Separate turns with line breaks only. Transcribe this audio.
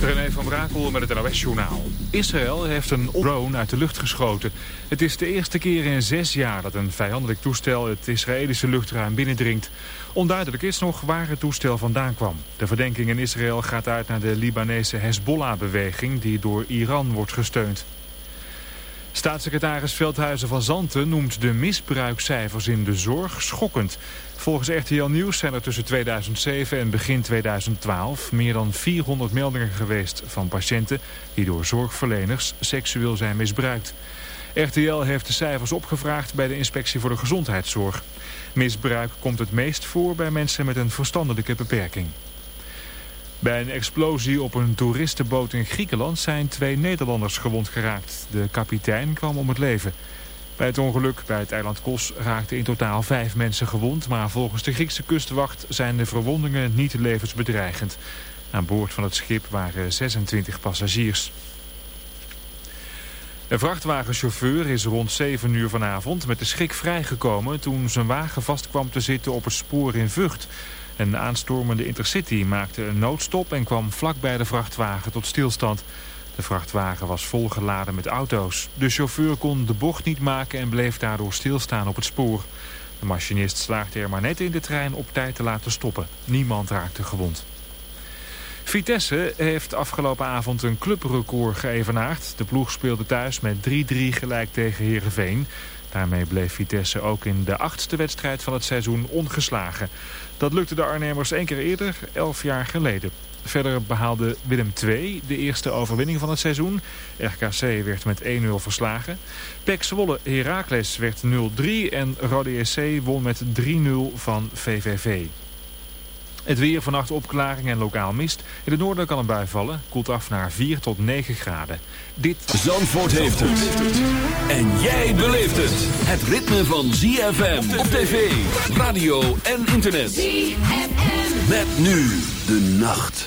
René van Brakel met het NOS-journaal. Israël heeft een drone uit de lucht geschoten. Het is de eerste keer in zes jaar dat een vijandelijk toestel het Israëlische luchtruim binnendringt. Onduidelijk is nog waar het toestel vandaan kwam. De verdenking in Israël gaat uit naar de Libanese Hezbollah-beweging die door Iran wordt gesteund. Staatssecretaris Veldhuizen van Zanten noemt de misbruikcijfers in de zorg schokkend. Volgens RTL Nieuws zijn er tussen 2007 en begin 2012 meer dan 400 meldingen geweest van patiënten die door zorgverleners seksueel zijn misbruikt. RTL heeft de cijfers opgevraagd bij de Inspectie voor de Gezondheidszorg. Misbruik komt het meest voor bij mensen met een verstandelijke beperking. Bij een explosie op een toeristenboot in Griekenland zijn twee Nederlanders gewond geraakt. De kapitein kwam om het leven. Bij het ongeluk bij het eiland Kos raakten in totaal vijf mensen gewond... maar volgens de Griekse kustwacht zijn de verwondingen niet levensbedreigend. Aan boord van het schip waren 26 passagiers. Een vrachtwagenchauffeur is rond 7 uur vanavond met de schrik vrijgekomen... toen zijn wagen vast kwam te zitten op het spoor in Vught... Een aanstormende Intercity maakte een noodstop en kwam vlak bij de vrachtwagen tot stilstand. De vrachtwagen was volgeladen met auto's. De chauffeur kon de bocht niet maken en bleef daardoor stilstaan op het spoor. De machinist slaagde er maar net in de trein op tijd te laten stoppen. Niemand raakte gewond. Vitesse heeft afgelopen avond een clubrecord geëvenaard. De ploeg speelde thuis met 3-3 gelijk tegen Heerenveen. Daarmee bleef Vitesse ook in de achtste wedstrijd van het seizoen ongeslagen. Dat lukte de Arnhemmers één keer eerder, elf jaar geleden. Verder behaalde Willem II de eerste overwinning van het seizoen. RKC werd met 1-0 verslagen. PEC Zwolle Heracles werd 0-3 en Rode SC won met 3-0 van VVV. Het weer vannacht opklaring en lokaal mist. In het noorden kan een bui vallen. Koelt af naar 4 tot 9 graden. Dit...
Zandvoort heeft het. En jij beleeft het. Het ritme van ZFM op tv, radio en internet. ZFM. Met nu de nacht.